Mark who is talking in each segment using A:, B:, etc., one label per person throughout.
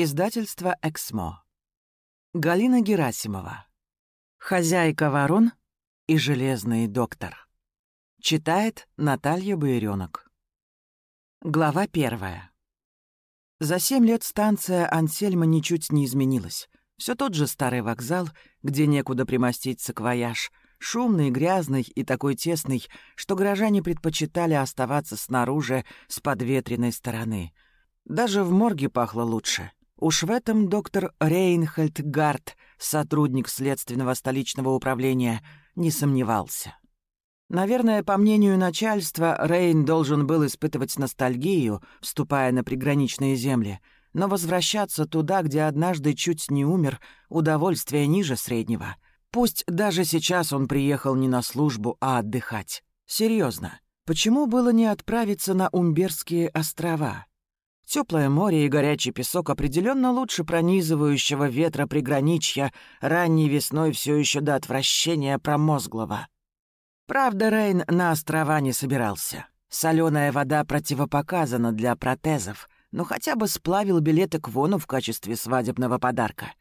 A: Издательство «Эксмо». Галина Герасимова. «Хозяйка ворон и железный доктор». Читает Наталья Байрёнок. Глава первая. За семь лет станция Ансельма ничуть не изменилась. Все тот же старый вокзал, где некуда примостить саквояж, шумный, грязный и такой тесный, что горожане предпочитали оставаться снаружи с подветренной стороны. Даже в морге пахло лучше — Уж в этом доктор Рейнхольд Гарт, сотрудник следственного столичного управления, не сомневался. Наверное, по мнению начальства, Рейн должен был испытывать ностальгию, вступая на приграничные земли, но возвращаться туда, где однажды чуть не умер, удовольствие ниже среднего. Пусть даже сейчас он приехал не на службу, а отдыхать. Серьезно, почему было не отправиться на Умберские острова? Теплое море и горячий песок определенно лучше пронизывающего ветра приграничья, ранней весной все еще до отвращения промозглого. Правда, Рейн на острова не собирался. Соленая вода противопоказана для протезов, но хотя бы сплавил билеты к Вону в качестве свадебного подарка.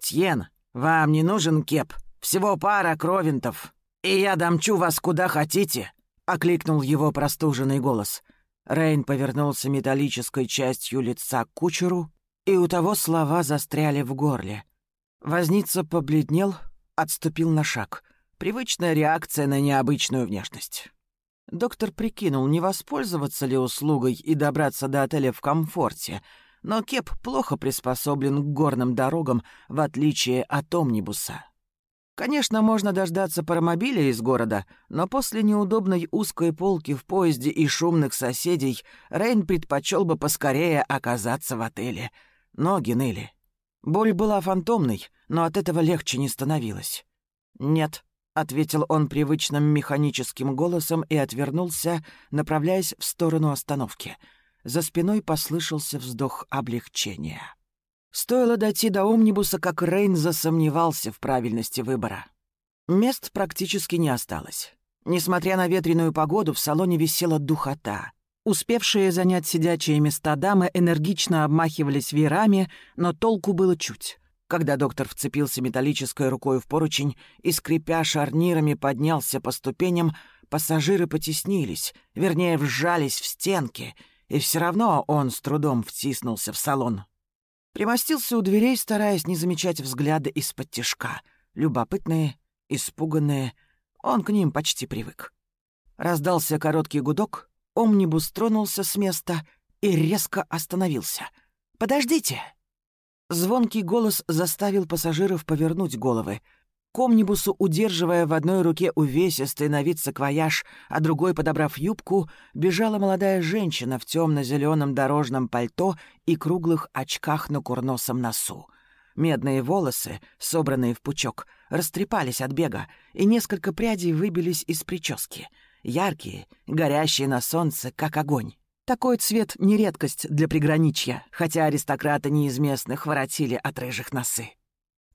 A: «Тьен, вам не нужен кеп? Всего пара кровинтов, и я домчу вас куда хотите», — окликнул его простуженный голос. Рейн повернулся металлической частью лица к кучеру, и у того слова застряли в горле. Возница побледнел, отступил на шаг. Привычная реакция на необычную внешность. Доктор прикинул, не воспользоваться ли услугой и добраться до отеля в комфорте, но Кеп плохо приспособлен к горным дорогам, в отличие от омнибуса. Конечно, можно дождаться паромобиля из города, но после неудобной узкой полки в поезде и шумных соседей Рейн предпочел бы поскорее оказаться в отеле. Ноги ныли. Боль была фантомной, но от этого легче не становилось. «Нет», — ответил он привычным механическим голосом и отвернулся, направляясь в сторону остановки. За спиной послышался вздох облегчения. Стоило дойти до омнибуса, как Рейн засомневался в правильности выбора. Мест практически не осталось. Несмотря на ветреную погоду, в салоне висела духота. Успевшие занять сидячие места дамы энергично обмахивались веерами, но толку было чуть. Когда доктор вцепился металлической рукой в поручень и, скрипя шарнирами, поднялся по ступеням, пассажиры потеснились, вернее, вжались в стенки, и все равно он с трудом втиснулся в салон. Примостился у дверей, стараясь не замечать взгляды из-под тишка. Любопытные, испуганные. Он к ним почти привык. Раздался короткий гудок, омнибус тронулся с места и резко остановился. «Подождите!» Звонкий голос заставил пассажиров повернуть головы — к омнибусу, удерживая в одной руке увесистый на вид саквояж, а другой, подобрав юбку, бежала молодая женщина в темно-зеленом дорожном пальто и круглых очках на курносом носу. Медные волосы, собранные в пучок, растрепались от бега, и несколько прядей выбились из прически. Яркие, горящие на солнце, как огонь. Такой цвет — не редкость для приграничья, хотя аристократы не из воротили от рыжих носы.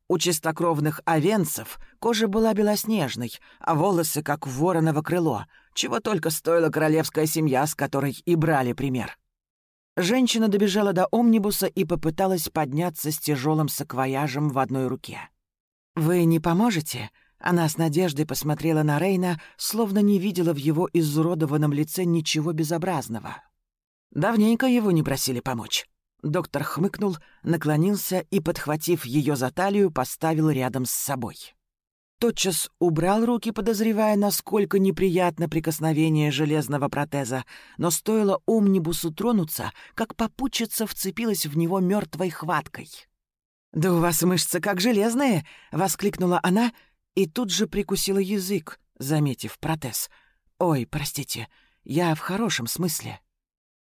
A: У чистокровных овенцев кожа была белоснежной, а волосы как вороново крыло, чего только стоила королевская семья, с которой и брали пример. Женщина добежала до омнибуса и попыталась подняться с тяжелым саквояжем в одной руке. «Вы не поможете?» Она с надеждой посмотрела на Рейна, словно не видела в его изуродованном лице ничего безобразного. Давненько его не просили помочь. Доктор хмыкнул, наклонился и, подхватив ее за талию, поставил рядом с собой. Тотчас убрал руки, подозревая, насколько неприятно прикосновение железного протеза, но стоило омнибусу тронуться, как попутчица вцепилась в него мертвой хваткой. «Да у вас мышцы как железные!» — воскликнула она и тут же прикусила язык, заметив протез. «Ой, простите, я в хорошем смысле».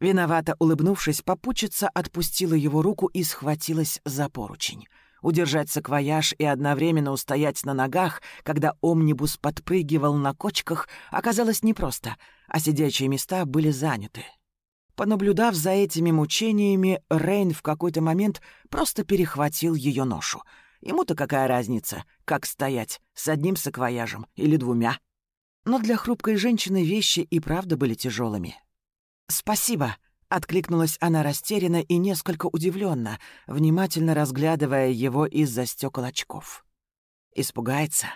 A: Виновато улыбнувшись, попутчица отпустила его руку и схватилась за поручень. Удержать саквояж и одновременно устоять на ногах, когда омнибус подпрыгивал на кочках, оказалось непросто, а сидячие места были заняты. Понаблюдав за этими мучениями, Рейн в какой-то момент просто перехватил ее ношу. Ему-то какая разница, как стоять, с одним саквояжем или двумя. Но для хрупкой женщины вещи и правда были тяжелыми. «Спасибо», Откликнулась она растерянно и несколько удивленно, внимательно разглядывая его из-за стекол очков. Испугается.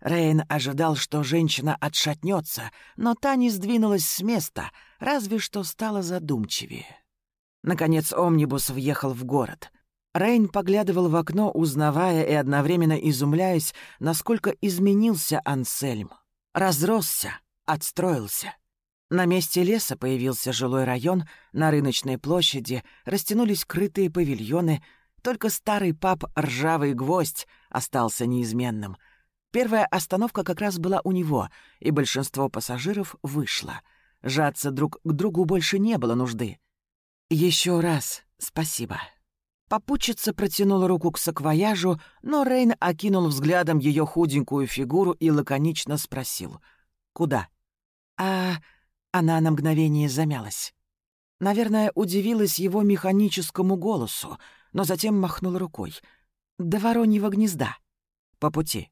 A: Рейн ожидал, что женщина отшатнется, но та не сдвинулась с места, разве что стала задумчивее. Наконец омнибус въехал в город. Рейн поглядывал в окно, узнавая и одновременно изумляясь, насколько изменился Ансельм. Разросся, отстроился. На месте леса появился жилой район, на рыночной площади растянулись крытые павильоны, только старый паб «Ржавый гвоздь» остался неизменным. Первая остановка как раз была у него, и большинство пассажиров вышло. Жаться друг к другу больше не было нужды. Еще раз спасибо». Попутчица протянула руку к саквояжу, но Рейн окинул взглядом ее худенькую фигуру и лаконично спросил. «Куда?» «А...» Она на мгновение замялась. Наверное, удивилась его механическому голосу, но затем махнула рукой. «До вороньего гнезда. По пути».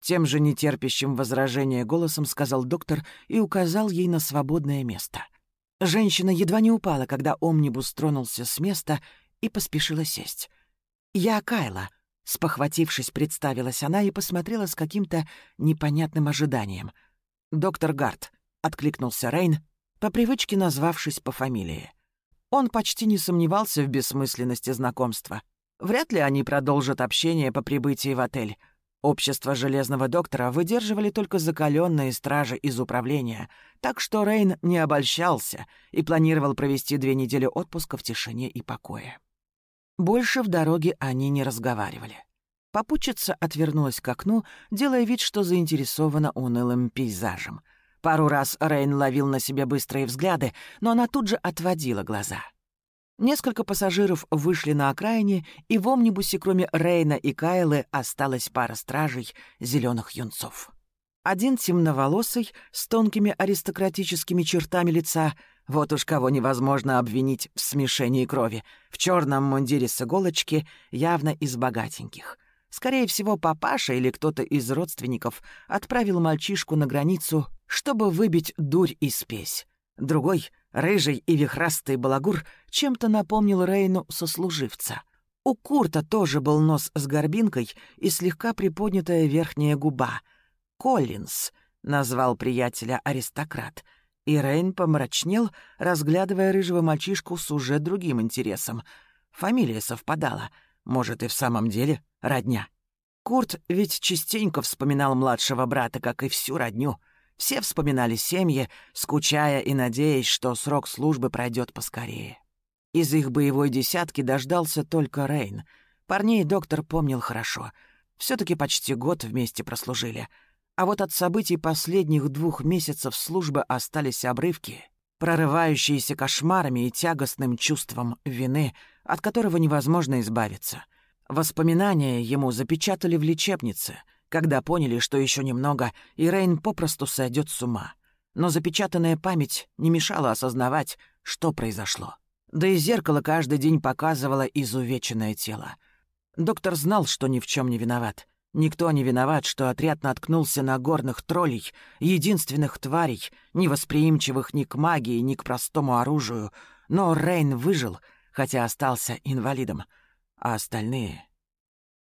A: Тем же нетерпящим возражения голосом сказал доктор и указал ей на свободное место. Женщина едва не упала, когда омнибус тронулся с места и поспешила сесть. «Я Кайла», — спохватившись, представилась она и посмотрела с каким-то непонятным ожиданием. «Доктор Гарт», — откликнулся Рейн, по привычке назвавшись по фамилии. Он почти не сомневался в бессмысленности знакомства. Вряд ли они продолжат общение по прибытии в отель. Общество Железного Доктора выдерживали только закаленные стражи из управления, так что Рейн не обольщался и планировал провести две недели отпуска в тишине и покое. Больше в дороге они не разговаривали. Попутчица отвернулась к окну, делая вид, что заинтересована унылым пейзажем. Пару раз Рейн ловил на себе быстрые взгляды, но она тут же отводила глаза. Несколько пассажиров вышли на окраине, и в омнибусе, кроме Рейна и Кайлы, осталась пара стражей зеленых юнцов. Один темноволосый, с тонкими аристократическими чертами лица, вот уж кого невозможно обвинить в смешении крови. В черном мундире с иголочки, явно из богатеньких. Скорее всего, папаша или кто-то из родственников отправил мальчишку на границу, чтобы выбить дурь и спесь. Другой, рыжий и вихрастый балагур, чем-то напомнил Рейну сослуживца. У Курта тоже был нос с горбинкой и слегка приподнятая верхняя губа. «Коллинз», — назвал приятеля аристократ — и Рейн помрачнел, разглядывая рыжего мальчишку с уже другим интересом. Фамилия совпадала. Может, и в самом деле родня. Курт ведь частенько вспоминал младшего брата, как и всю родню. Все вспоминали семьи, скучая и надеясь, что срок службы пройдет поскорее. Из их боевой десятки дождался только Рейн. Парней доктор помнил хорошо. все таки почти год вместе прослужили — а вот от событий последних двух месяцев службы остались обрывки, прорывающиеся кошмарами и тягостным чувством вины, от которого невозможно избавиться. Воспоминания ему запечатали в лечебнице, когда поняли, что еще немного, и Рейн попросту сойдет с ума. Но запечатанная память не мешала осознавать, что произошло. Да и зеркало каждый день показывало изувеченное тело. Доктор знал, что ни в чем не виноват. Никто не виноват, что отряд наткнулся на горных троллей, единственных тварей, невосприимчивых ни к магии, ни к простому оружию. Но Рейн выжил, хотя остался инвалидом. А остальные...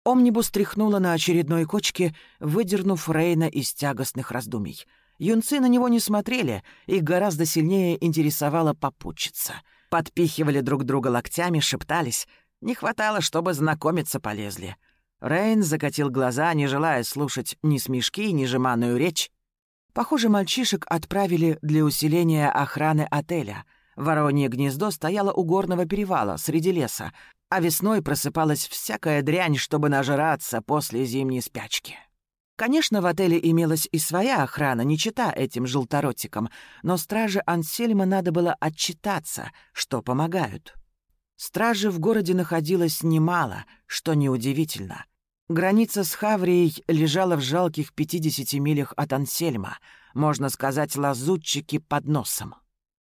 A: Омнибус тряхнула на очередной кочке, выдернув Рейна из тягостных раздумий. Юнцы на него не смотрели, их гораздо сильнее интересовала попутчица. Подпихивали друг друга локтями, шептались. Не хватало, чтобы знакомиться полезли. Рейн закатил глаза, не желая слушать ни смешки, ни жеманную речь. Похоже, мальчишек отправили для усиления охраны отеля. Воронье гнездо стояло у горного перевала, среди леса, а весной просыпалась всякая дрянь, чтобы нажраться после зимней спячки. Конечно, в отеле имелась и своя охрана, не чита этим желторотикам, но страже Ансельма надо было отчитаться, что помогают. Стражи в городе находилось немало, что неудивительно. Граница с Хаврией лежала в жалких 50 милях от Ансельма, можно сказать, лазутчики под носом.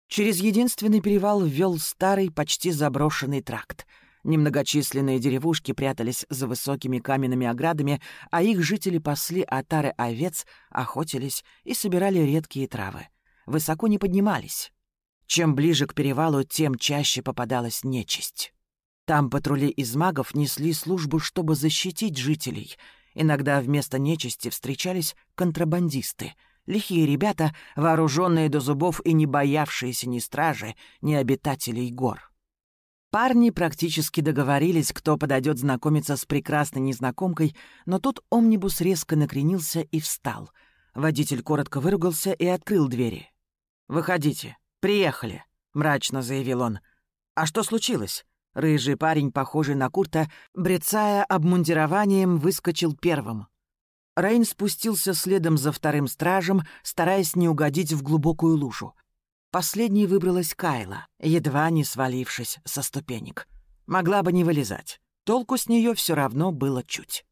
A: Через единственный перевал ввел старый, почти заброшенный тракт. Немногочисленные деревушки прятались за высокими каменными оградами, а их жители пасли отары овец, охотились и собирали редкие травы. Высоко не поднимались. Чем ближе к перевалу, тем чаще попадалась нечисть. Там патрули из магов несли службу, чтобы защитить жителей. Иногда вместо нечисти встречались контрабандисты. Лихие ребята, вооруженные до зубов и не боявшиеся ни стражи, ни обитателей гор. Парни практически договорились, кто подойдет знакомиться с прекрасной незнакомкой, но тут омнибус резко накренился и встал. Водитель коротко выругался и открыл двери. «Выходите», «Приехали», — мрачно заявил он. «А что случилось?» Рыжий парень, похожий на Курта, брецая обмундированием, выскочил первым. Рейн спустился следом за вторым стражем, стараясь не угодить в глубокую лужу. Последней выбралась Кайла, едва не свалившись со ступенек. Могла бы не вылезать. Толку с нее все равно было чуть.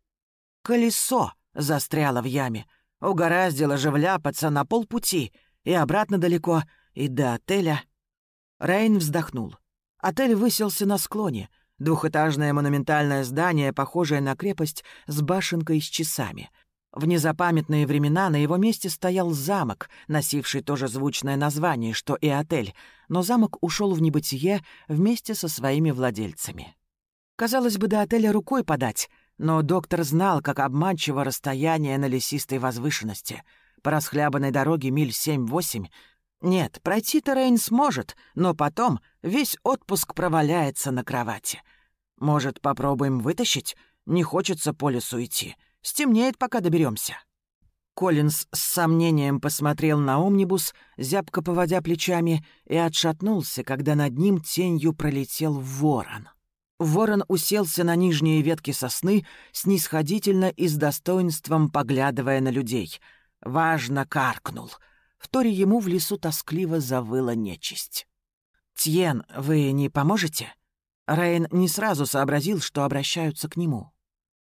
A: Колесо застряло в яме. Угораздило же вляпаться на полпути, и обратно далеко — и до отеля... Рейн вздохнул. Отель выселся на склоне. Двухэтажное монументальное здание, похожее на крепость, с башенкой с часами. В незапамятные времена на его месте стоял замок, носивший то же звучное название, что и отель, но замок ушел в небытие вместе со своими владельцами. Казалось бы, до отеля рукой подать, но доктор знал, как обманчиво расстояние на лесистой возвышенности. По расхлябанной дороге миль семь-восемь нет, пройти-то Рейн сможет, но потом весь отпуск проваляется на кровати. Может, попробуем вытащить? Не хочется по лесу идти. Стемнеет, пока доберемся. Коллинз с сомнением посмотрел на омнибус, зябко поводя плечами, и отшатнулся, когда над ним тенью пролетел ворон. Ворон уселся на нижние ветки сосны, снисходительно и с достоинством поглядывая на людей. Важно каркнул — вторе ему в лесу тоскливо завыла нечисть. «Тьен, вы не поможете?» Рейн не сразу сообразил, что обращаются к нему.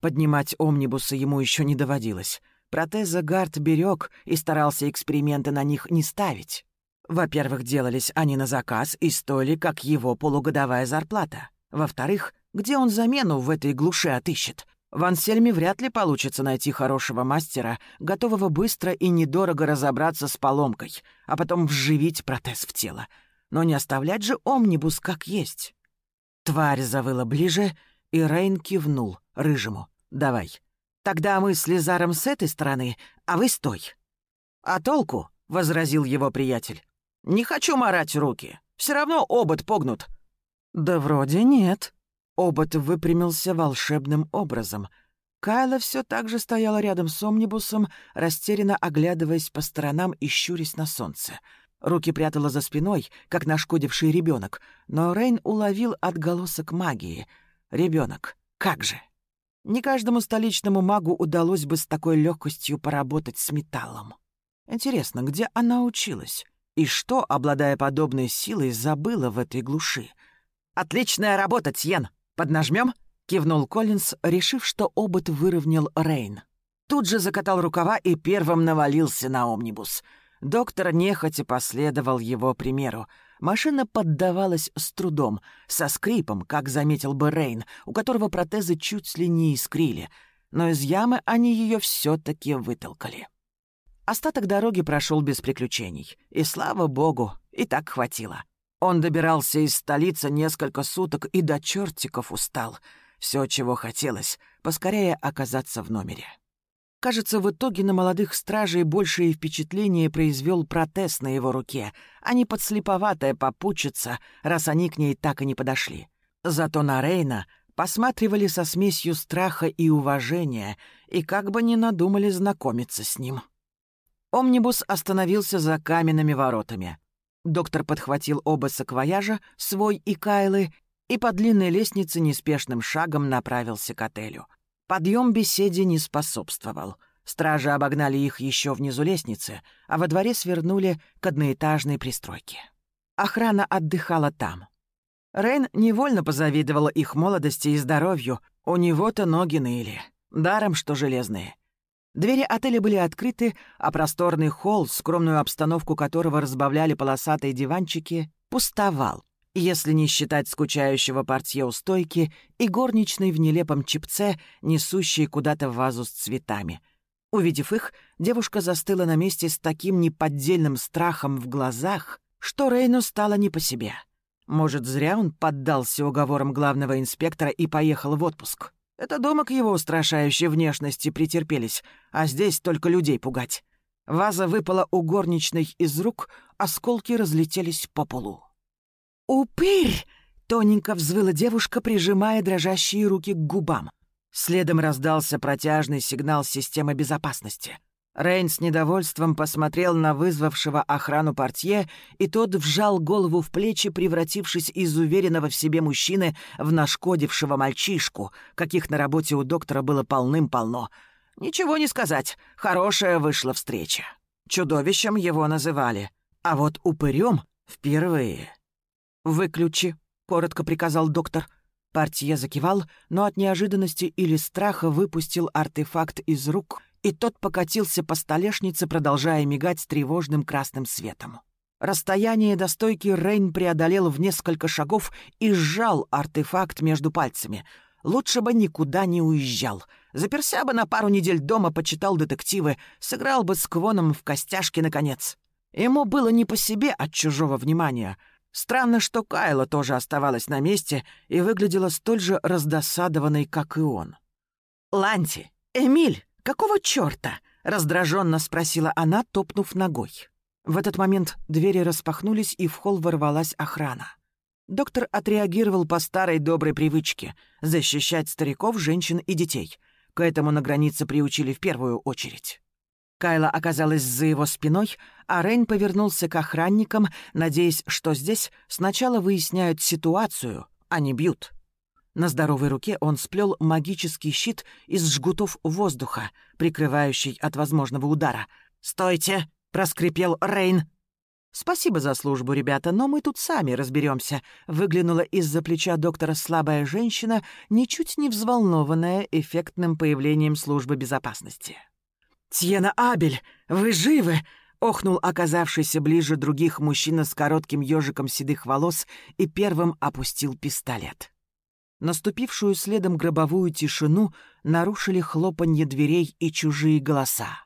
A: Поднимать омнибусы ему еще не доводилось. Протезы Гард берег и старался эксперименты на них не ставить. Во-первых, делались они на заказ и стоили, как его полугодовая зарплата. Во-вторых, где он замену в этой глуши отыщет? В Ансельме вряд ли получится найти хорошего мастера, готового быстро и недорого разобраться с поломкой, а потом вживить протез в тело. Но не оставлять же омнибус как есть. Тварь завыла ближе, и Рейн кивнул рыжему. «Давай. Тогда мы с Лизаром с этой стороны, а вы стой». «А толку?» — возразил его приятель. «Не хочу марать руки. Все равно обод погнут». «Да вроде нет», Обод выпрямился волшебным образом. Кайла все так же стояла рядом с омнибусом, растерянно оглядываясь по сторонам и щурясь на солнце. Руки прятала за спиной, как нашкодивший ребенок, но Рейн уловил отголосок магии. Ребенок, как же! Не каждому столичному магу удалось бы с такой легкостью поработать с металлом. Интересно, где она училась? И что, обладая подобной силой, забыла в этой глуши? «Отличная работа, Тьен!» «Поднажмем?» — кивнул Коллинз, решив, что обод выровнял Рейн. Тут же закатал рукава и первым навалился на омнибус. Доктор нехотя последовал его примеру. Машина поддавалась с трудом, со скрипом, как заметил бы Рейн, у которого протезы чуть ли не искрили, но из ямы они ее все-таки вытолкали. Остаток дороги прошел без приключений, и, слава богу, и так хватило. Он добирался из столицы несколько суток и до чертиков устал. Все, чего хотелось, поскорее оказаться в номере. Кажется, в итоге на молодых стражей большее впечатление произвел протез на его руке, а не подслеповатая попутчица, раз они к ней так и не подошли. Зато на Рейна посматривали со смесью страха и уважения и как бы не надумали знакомиться с ним. Омнибус остановился за каменными воротами. Доктор подхватил оба саквояжа, свой и Кайлы, и по длинной лестнице неспешным шагом направился к отелю. Подъем беседе не способствовал. Стражи обогнали их еще внизу лестницы, а во дворе свернули к одноэтажной пристройке. Охрана отдыхала там. Рейн невольно позавидовала их молодости и здоровью. У него-то ноги ныли. Даром, что железные. Двери отеля были открыты, а просторный холл, скромную обстановку которого разбавляли полосатые диванчики, пустовал, если не считать скучающего портье у стойки и горничной в нелепом чипце, несущей куда-то вазу с цветами. Увидев их, девушка застыла на месте с таким неподдельным страхом в глазах, что Рейну стало не по себе. Может, зря он поддался уговорам главного инспектора и поехал в отпуск. Это дома к его устрашающей внешности претерпелись, а здесь только людей пугать. Ваза выпала у горничной из рук, осколки разлетелись по полу. «Упырь!» — тоненько взвыла девушка, прижимая дрожащие руки к губам. Следом раздался протяжный сигнал системы безопасности — Рейн с недовольством посмотрел на вызвавшего охрану портье, и тот вжал голову в плечи, превратившись из уверенного в себе мужчины в нашкодившего мальчишку, каких на работе у доктора было полным-полно. Ничего не сказать, хорошая вышла встреча. Чудовищем его называли, а вот упырем впервые. «Выключи», — коротко приказал доктор. Портье закивал, но от неожиданности или страха выпустил артефакт из рук — и тот покатился по столешнице, продолжая мигать тревожным красным светом. Расстояние до стойки Рейн преодолел в несколько шагов и сжал артефакт между пальцами. Лучше бы никуда не уезжал. Заперся бы на пару недель дома, почитал детективы, сыграл бы с Квоном в костяшки, наконец. Ему было не по себе от чужого внимания. Странно, что Кайла тоже оставалась на месте и выглядела столь же раздосадованной, как и он. «Ланти! Эмиль!» «Какого чёрта?» — раздраженно спросила она, топнув ногой. В этот момент двери распахнулись, и в холл ворвалась охрана. Доктор отреагировал по старой доброй привычке — защищать стариков, женщин и детей. К этому на границе приучили в первую очередь. Кайла оказалась за его спиной, а Рейн повернулся к охранникам, надеясь, что здесь сначала выясняют ситуацию, а не бьют. На здоровой руке он сплел магический щит из жгутов воздуха, прикрывающий от возможного удара. «Стойте!» — проскрипел Рейн. «Спасибо за службу, ребята, но мы тут сами разберемся. выглянула из-за плеча доктора слабая женщина, ничуть не взволнованная эффектным появлением службы безопасности. «Тьена Абель, вы живы?» — охнул оказавшийся ближе других мужчина с коротким ежиком седых волос и первым опустил пистолет. Наступившую следом гробовую тишину нарушили хлопанье дверей и чужие голоса.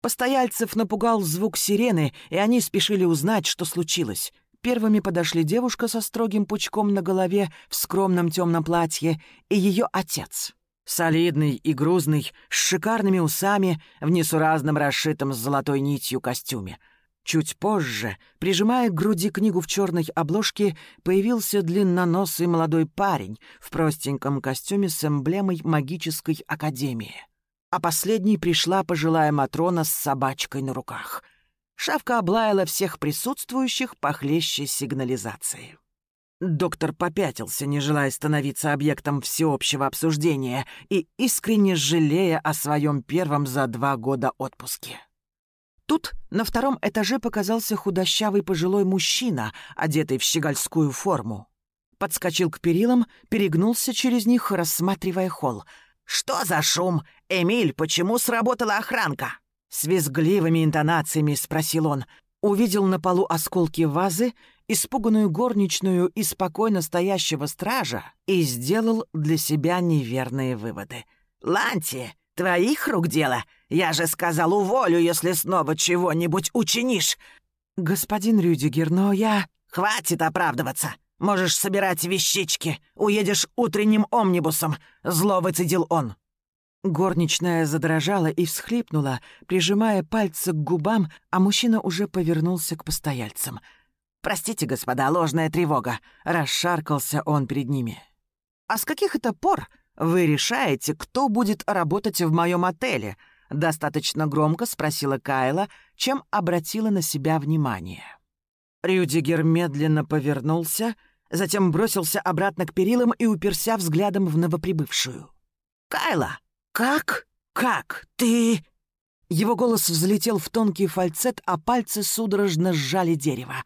A: Постояльцев напугал звук сирены, и они спешили узнать, что случилось. Первыми подошли девушка со строгим пучком на голове в скромном темном платье и ее отец. Солидный и грузный, с шикарными усами, в несуразном расшитом с золотой нитью костюме — Чуть позже, прижимая к груди книгу в черной обложке, появился длинноносый молодой парень в простеньком костюме с эмблемой магической академии. А последней пришла пожилая Матрона с собачкой на руках. Шавка облаяла всех присутствующих похлеще сигнализации. Доктор попятился, не желая становиться объектом всеобщего обсуждения и искренне жалея о своем первом за два года отпуске. Тут на втором этаже показался худощавый пожилой мужчина, одетый в щегольскую форму. Подскочил к перилам, перегнулся через них, рассматривая холл. «Что за шум? Эмиль, почему сработала охранка?» С визгливыми интонациями спросил он. Увидел на полу осколки вазы, испуганную горничную и спокойно стоящего стража и сделал для себя неверные выводы. «Ланти, твоих рук дело? Я же сказал, уволю, если снова чего-нибудь учинишь!» «Господин Рюдигер, но я...» «Хватит оправдываться! Можешь собирать вещички. Уедешь утренним омнибусом!» Зло выцедил он. Горничная задрожала и всхлипнула, прижимая пальцы к губам, а мужчина уже повернулся к постояльцам. «Простите, господа, ложная тревога!» — расшаркался он перед ними. «А с каких это пор вы решаете, кто будет работать в моем отеле?» Достаточно громко спросила Кайла, чем обратила на себя внимание. Рюдигер медленно повернулся, затем бросился обратно к перилам и уперся взглядом в новоприбывшую. «Кайла! Как? Как? Ты...» Его голос взлетел в тонкий фальцет, а пальцы судорожно сжали дерево.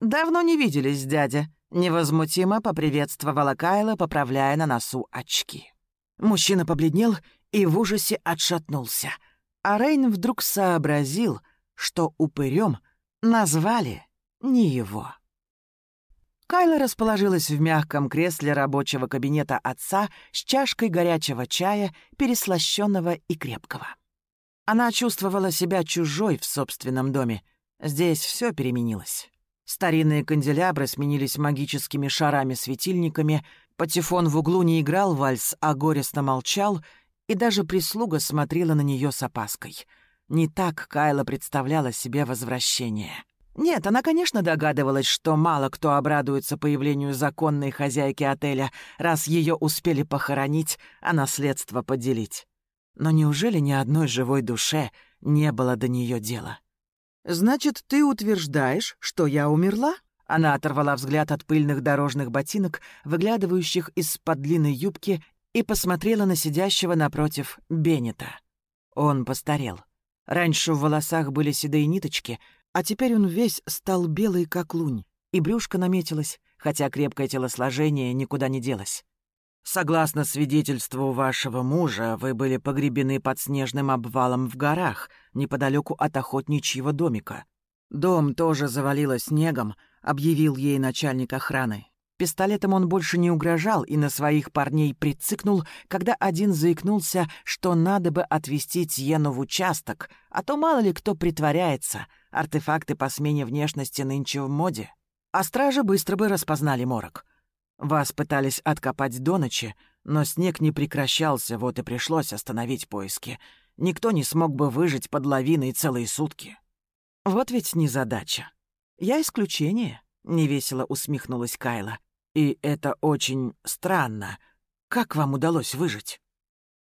A: «Давно не виделись, дядя», — невозмутимо поприветствовала Кайла, поправляя на носу очки. Мужчина побледнел и в ужасе отшатнулся. А Рейн вдруг сообразил, что упырем назвали не его. Кайла расположилась в мягком кресле рабочего кабинета отца с чашкой горячего чая, переслащенного и крепкого. Она чувствовала себя чужой в собственном доме. Здесь все переменилось. Старинные канделябры сменились магическими шарами-светильниками, патефон в углу не играл вальс, а горестно молчал, и даже прислуга смотрела на нее с опаской. Не так Кайла представляла себе возвращение. Нет, она, конечно, догадывалась, что мало кто обрадуется появлению законной хозяйки отеля, раз ее успели похоронить, а наследство поделить. Но неужели ни одной живой душе не было до нее дела? «Значит, ты утверждаешь, что я умерла?» Она оторвала взгляд от пыльных дорожных ботинок, выглядывающих из-под длинной юбки, и посмотрела на сидящего напротив Беннета. Он постарел. Раньше в волосах были седые ниточки, а теперь он весь стал белый, как лунь, и брюшко наметилось, хотя крепкое телосложение никуда не делось. Согласно свидетельству вашего мужа, вы были погребены под снежным обвалом в горах, неподалеку от охотничьего домика. Дом тоже завалило снегом, объявил ей начальник охраны. Пистолетом он больше не угрожал и на своих парней прицикнул, когда один заикнулся, что надо бы отвезти Тьену в участок, а то мало ли кто притворяется, артефакты по смене внешности нынче в моде. А стражи быстро бы распознали морок. Вас пытались откопать до ночи, но снег не прекращался, вот и пришлось остановить поиски. Никто не смог бы выжить под лавиной целые сутки. Вот ведь незадача. Я исключение, — невесело усмехнулась Кайла. И это очень странно. Как вам удалось выжить?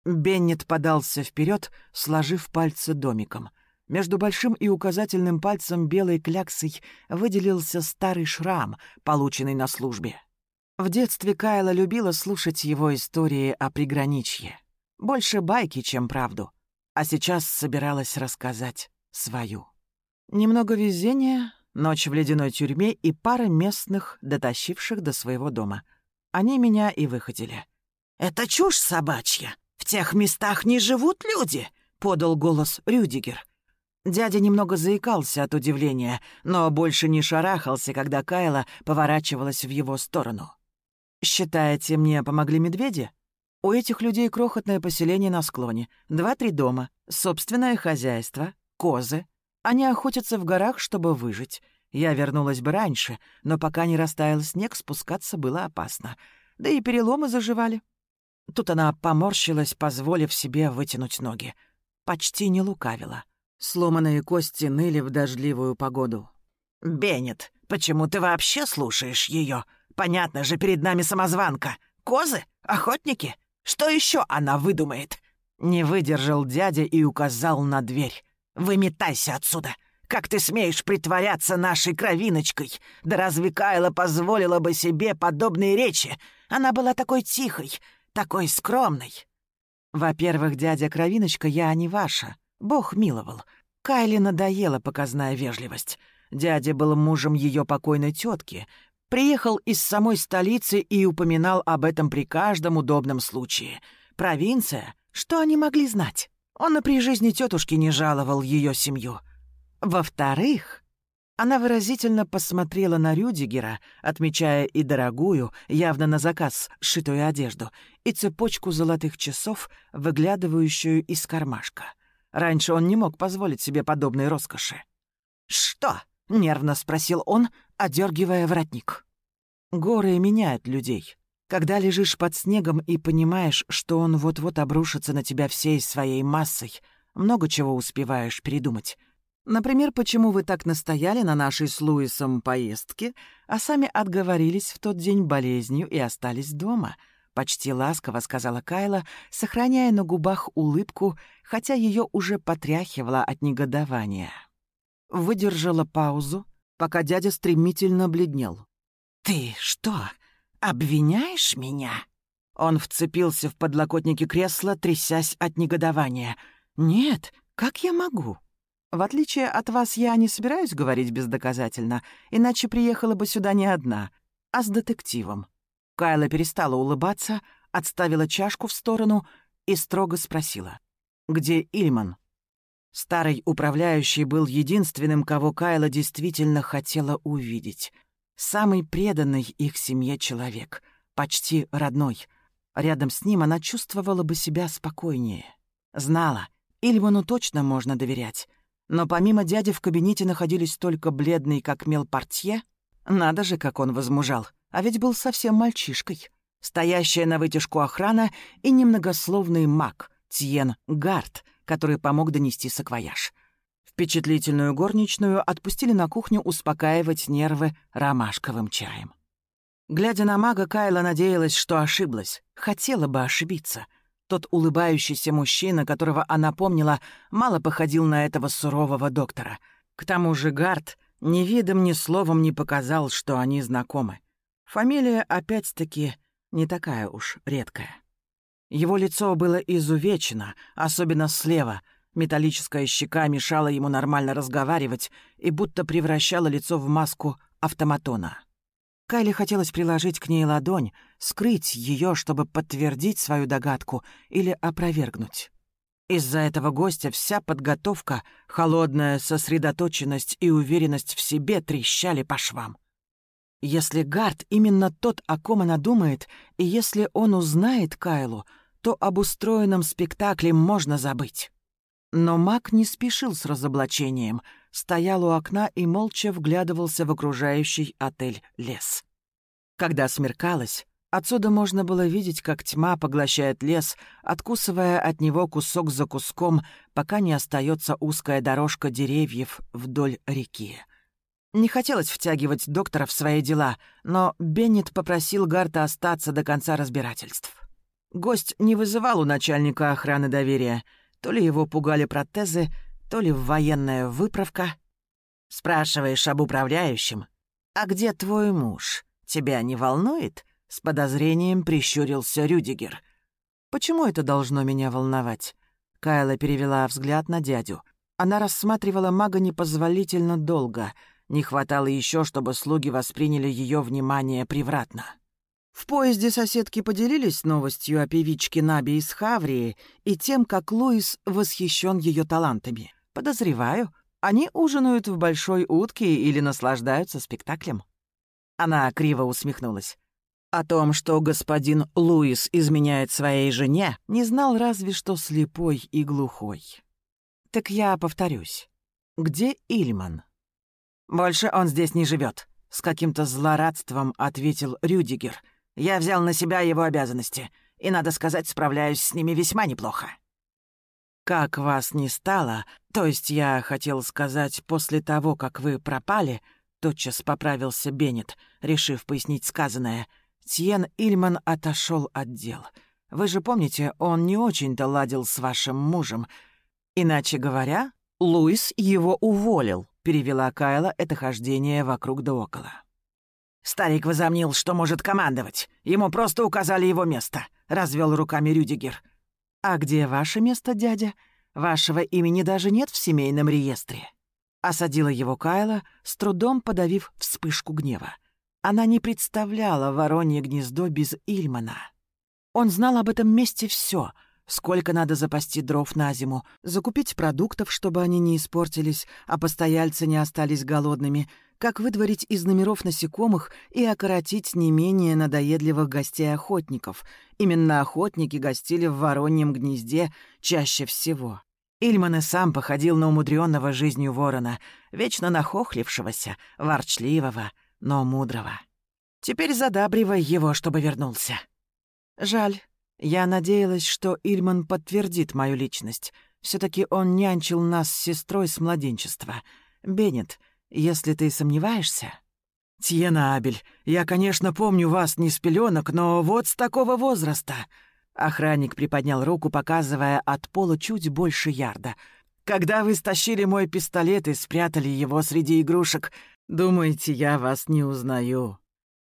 A: Беннет подался вперед, сложив пальцы домиком. Между большим и указательным пальцем белой кляксой выделился старый шрам, полученный на службе. В детстве Кайла любила слушать его истории о приграничье. Больше байки, чем правду. А сейчас собиралась рассказать свою. Немного везения, ночь в ледяной тюрьме и пара местных, дотащивших до своего дома. Они меня и выходили. «Это чушь собачья. В тех местах не живут люди», — подал голос Рюдигер. Дядя немного заикался от удивления, но больше не шарахался, когда Кайла поворачивалась в его сторону. «Считаете, мне помогли медведи?» «У этих людей крохотное поселение на склоне, два-три дома, собственное хозяйство, козы. Они охотятся в горах, чтобы выжить. Я вернулась бы раньше, но пока не растаял снег, спускаться было опасно. Да и переломы заживали». Тут она поморщилась, позволив себе вытянуть ноги. Почти не лукавила. Сломанные кости ныли в дождливую погоду. «Беннет, почему ты вообще слушаешь ее? Понятно же, перед нами самозванка. Козы? Охотники? Что еще она выдумает?» Не выдержал дядя и указал на дверь. «Выметайся отсюда! Как ты смеешь притворяться нашей кровиночкой? Да разве Кайла позволила бы себе подобные речи? Она была такой тихой, такой скромной». «Во-первых, дядя Кровиночка, я не ваша. Бог миловал. Кайле надоела показная вежливость. Дядя был мужем ее покойной тетки, Приехал из самой столицы и упоминал об этом при каждом удобном случае. Провинция? Что они могли знать? Он и при жизни тетушки не жаловал ее семью. Во-вторых, она выразительно посмотрела на Рюдигера, отмечая и дорогую, явно на заказ, сшитую одежду, и цепочку золотых часов, выглядывающую из кармашка. Раньше он не мог позволить себе подобной роскоши. «Что?» — нервно спросил он, одергивая воротник. Горы меняют людей. Когда лежишь под снегом и понимаешь, что он вот-вот обрушится на тебя всей своей массой, много чего успеваешь передумать. Например, почему вы так настояли на нашей с Луисом поездке, а сами отговорились в тот день болезнью и остались дома —— почти ласково сказала Кайла, сохраняя на губах улыбку, хотя ее уже потряхивало от негодования. Выдержала паузу, пока дядя стремительно бледнел. «Ты что, обвиняешь меня?» Он вцепился в подлокотники кресла, трясясь от негодования. «Нет, как я могу?» «В отличие от вас, я не собираюсь говорить бездоказательно, иначе приехала бы сюда не одна, а с детективом». Кайла перестала улыбаться, отставила чашку в сторону и строго спросила. «Где Ильман?» Старый управляющий был единственным, кого Кайла действительно хотела увидеть. Самый преданный их семье человек, почти родной. Рядом с ним она чувствовала бы себя спокойнее. Знала, Ильману точно можно доверять. Но помимо дяди в кабинете находились только бледный как мел портье Надо же, как он возмужал. А ведь был совсем мальчишкой. Стоящая на вытяжку охрана и немногословный маг Тьен Гард, который помог донести саквояж. Впечатлительную горничную отпустили на кухню успокаивать нервы ромашковым чаем. Глядя на мага, Кайла надеялась, что ошиблась. Хотела бы ошибиться. Тот улыбающийся мужчина, которого она помнила, мало походил на этого сурового доктора. К тому же Гард ни видом, ни словом не показал, что они знакомы. Фамилия, опять-таки, не такая уж редкая. Его лицо было изувечено, особенно слева. Металлическая щека мешала ему нормально разговаривать и будто превращала лицо в маску автоматона. Кайле хотелось приложить к ней ладонь, скрыть ее, чтобы подтвердить свою догадку или опровергнуть. Из-за этого гостя вся подготовка, холодная сосредоточенность и уверенность в себе трещали по швам. Если Гард именно тот, о ком она думает, и если он узнает Кайлу, то об устроенном спектакле можно забыть. Но маг не спешил с разоблачением, стоял у окна и молча вглядывался в окружающий отель лес. Когда смеркалось, отсюда можно было видеть, как тьма поглощает лес, откусывая от него кусок за куском, пока не остается узкая дорожка деревьев вдоль реки. Не хотелось втягивать доктора в свои дела, но Беннет попросил Гарта остаться до конца разбирательств. Гость не вызывал у начальника охраны доверия — то ли его пугали протезы, то ли военная выправка. Спрашиваешь об управляющем. «А где твой муж? Тебя не волнует?» С подозрением прищурился Рюдигер. «Почему это должно меня волновать?» Кайла перевела взгляд на дядю. Она рассматривала мага непозволительно долго. Не хватало еще, чтобы слуги восприняли ее внимание превратно. В поезде соседки поделились новостью о певичке Наби из Хаврии и тем, как Луис восхищен ее талантами. Подозреваю, они ужинают в большой утке или наслаждаются спектаклем. Она криво усмехнулась. О том, что господин Луис изменяет своей жене, не знал разве что слепой и глухой. Так я повторюсь. Где Ильман? Больше он здесь не живет. С каким-то злорадством ответил Рюдигер — я взял на себя его обязанности, и, надо сказать, справляюсь с ними весьма неплохо. Как вас не стало, то есть я хотел сказать, после того, как вы пропали, тотчас поправился Беннет, решив пояснить сказанное, Тьен Ильман отошел от дел. Вы же помните, он не очень-то ладил с вашим мужем. Иначе говоря, Луис его уволил, перевела Кайла это хождение вокруг да около. Старик возомнил, что может командовать. Ему просто указали его место», — развел руками Рюдигер. «А где ваше место, дядя? Вашего имени даже нет в семейном реестре». Осадила его Кайла, с трудом подавив вспышку гнева. Она не представляла воронье гнездо без Ильмана. Он знал об этом месте все — сколько надо запасти дров на зиму, закупить продуктов, чтобы они не испортились, а постояльцы не остались голодными, как выдворить из номеров насекомых и окоротить не менее надоедливых гостей-охотников. Именно охотники гостили в вороньем гнезде чаще всего. Ильман и сам походил на умудренного жизнью ворона, вечно нахохлившегося, ворчливого, но мудрого. Теперь задабривай его, чтобы вернулся. Жаль, я надеялась, что Ильман подтвердит мою личность. все таки он нянчил нас с сестрой с младенчества. Беннет, если ты сомневаешься... «Тьена Абель, я, конечно, помню вас не с пеленок, но вот с такого возраста...» Охранник приподнял руку, показывая от пола чуть больше ярда. «Когда вы стащили мой пистолет и спрятали его среди игрушек, думаете, я вас не узнаю?»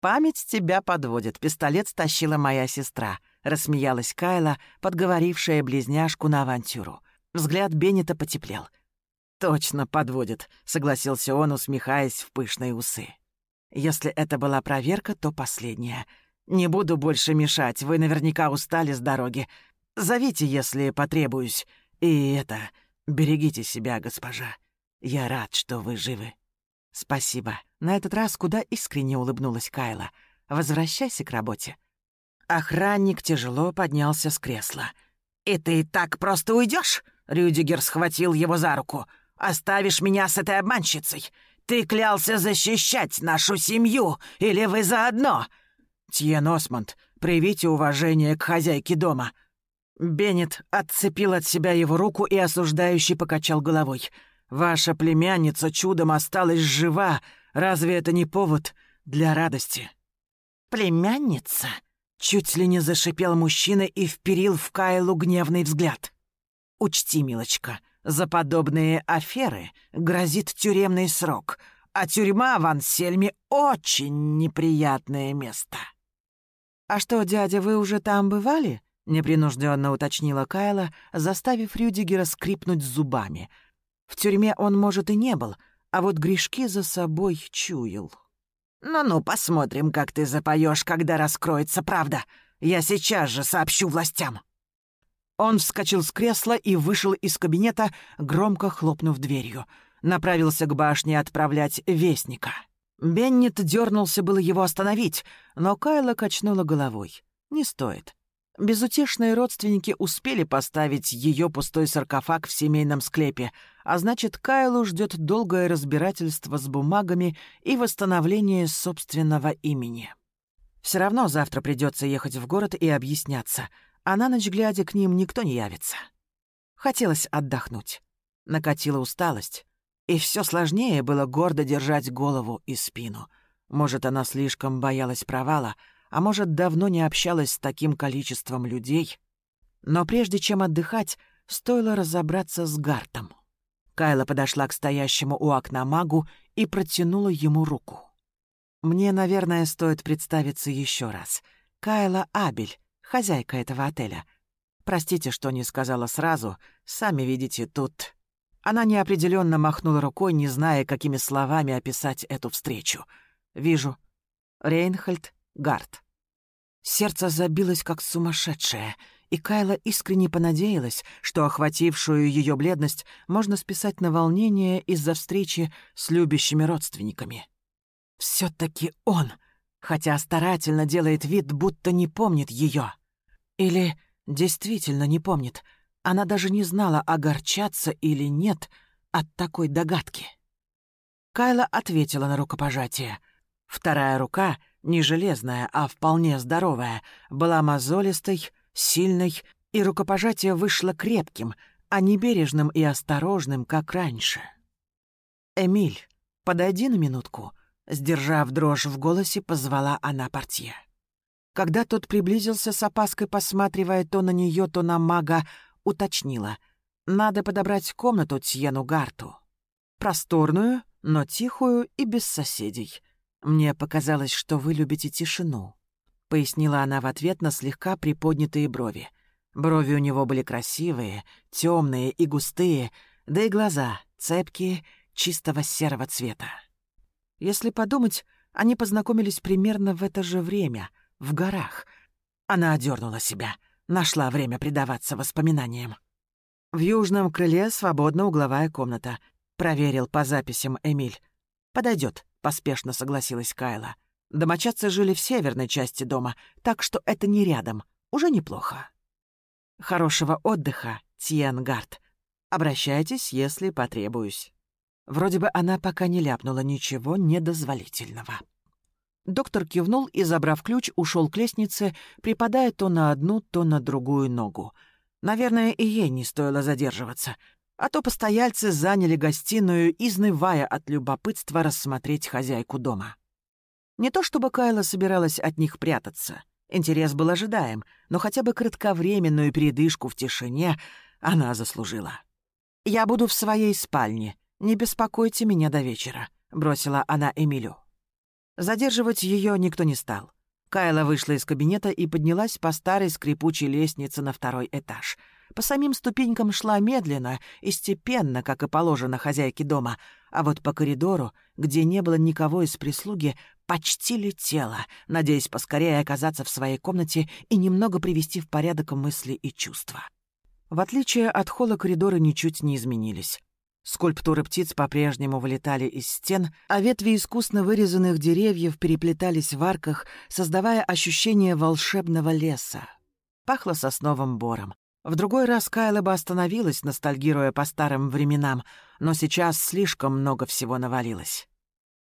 A: «Память тебя подводит. Пистолет стащила моя сестра. — рассмеялась Кайла, подговорившая близняшку на авантюру. Взгляд Беннета потеплел. «Точно подводит», — согласился он, усмехаясь в пышные усы. «Если это была проверка, то последняя. Не буду больше мешать, вы наверняка устали с дороги. Зовите, если потребуюсь. И это, берегите себя, госпожа. Я рад, что вы живы». «Спасибо». На этот раз куда искренне улыбнулась Кайла. «Возвращайся к работе». Охранник тяжело поднялся с кресла. «И ты так просто уйдешь? Рюдигер схватил его за руку. «Оставишь меня с этой обманщицей? Ты клялся защищать нашу семью, или вы заодно?» «Тьен Осмонд, проявите уважение к хозяйке дома». Беннет отцепил от себя его руку и осуждающий покачал головой. «Ваша племянница чудом осталась жива. Разве это не повод для радости?» «Племянница?» Чуть ли не зашипел мужчина и вперил в Кайлу гневный взгляд. «Учти, милочка, за подобные аферы грозит тюремный срок, а тюрьма в Ансельме — очень неприятное место». «А что, дядя, вы уже там бывали?» — непринужденно уточнила Кайла, заставив Рюдигера скрипнуть зубами. В тюрьме он, может, и не был, а вот грешки за собой чуял. «Ну-ну, посмотрим, как ты запоешь, когда раскроется правда. Я сейчас же сообщу властям». Он вскочил с кресла и вышел из кабинета, громко хлопнув дверью. Направился к башне отправлять вестника. Беннет дернулся было его остановить, но Кайла качнула головой. «Не стоит». Безутешные родственники успели поставить ее пустой саркофаг в семейном склепе, а значит, Кайлу ждет долгое разбирательство с бумагами и восстановление собственного имени. Все равно завтра придется ехать в город и объясняться, а на ночь глядя к ним никто не явится. Хотелось отдохнуть. Накатила усталость, и все сложнее было гордо держать голову и спину. Может, она слишком боялась провала — а может, давно не общалась с таким количеством людей. Но прежде чем отдыхать, стоило разобраться с Гартом. Кайла подошла к стоящему у окна магу и протянула ему руку. «Мне, наверное, стоит представиться еще раз. Кайла Абель, хозяйка этого отеля. Простите, что не сказала сразу, сами видите, тут...» Она неопределенно махнула рукой, не зная, какими словами описать эту встречу. «Вижу. Рейнхольд Гард. Сердце забилось как сумасшедшее, и Кайла искренне понадеялась, что охватившую ее бледность можно списать на волнение из-за встречи с любящими родственниками. все таки он, хотя старательно делает вид, будто не помнит ее. Или действительно не помнит. Она даже не знала, огорчаться или нет от такой догадки. Кайла ответила на рукопожатие. Вторая рука — не железная, а вполне здоровая, была мозолистой, сильной, и рукопожатие вышло крепким, а не бережным и осторожным, как раньше. «Эмиль, подойди на минутку», — сдержав дрожь в голосе, позвала она портье. Когда тот приблизился с опаской, посматривая то на нее, то на мага, уточнила. «Надо подобрать комнату Тьену Гарту. Просторную, но тихую и без соседей. «Мне показалось, что вы любите тишину», — пояснила она в ответ на слегка приподнятые брови. Брови у него были красивые, темные и густые, да и глаза цепкие, чистого серого цвета. Если подумать, они познакомились примерно в это же время, в горах. Она одернула себя, нашла время предаваться воспоминаниям. В южном крыле свободна угловая комната. Проверил по записям Эмиль. Подойдет. — поспешно согласилась Кайла. «Домочадцы жили в северной части дома, так что это не рядом. Уже неплохо». «Хорошего отдыха, Тьенгард. Обращайтесь, если потребуюсь». Вроде бы она пока не ляпнула ничего недозволительного. Доктор кивнул и, забрав ключ, ушел к лестнице, припадая то на одну, то на другую ногу. Наверное, и ей не стоило задерживаться а то постояльцы заняли гостиную, изнывая от любопытства рассмотреть хозяйку дома. Не то чтобы Кайла собиралась от них прятаться. Интерес был ожидаем, но хотя бы кратковременную передышку в тишине она заслужила. «Я буду в своей спальне. Не беспокойте меня до вечера», — бросила она Эмилю. Задерживать ее никто не стал. Кайла вышла из кабинета и поднялась по старой скрипучей лестнице на второй этаж — по самим ступенькам шла медленно и степенно, как и положено хозяйке дома, а вот по коридору, где не было никого из прислуги, почти летела, надеясь поскорее оказаться в своей комнате и немного привести в порядок мысли и чувства. В отличие от холла коридоры ничуть не изменились. Скульптуры птиц по-прежнему вылетали из стен, а ветви искусно вырезанных деревьев переплетались в арках, создавая ощущение волшебного леса. Пахло сосновым бором. В другой раз Кайла бы остановилась, ностальгируя по старым временам, но сейчас слишком много всего навалилось.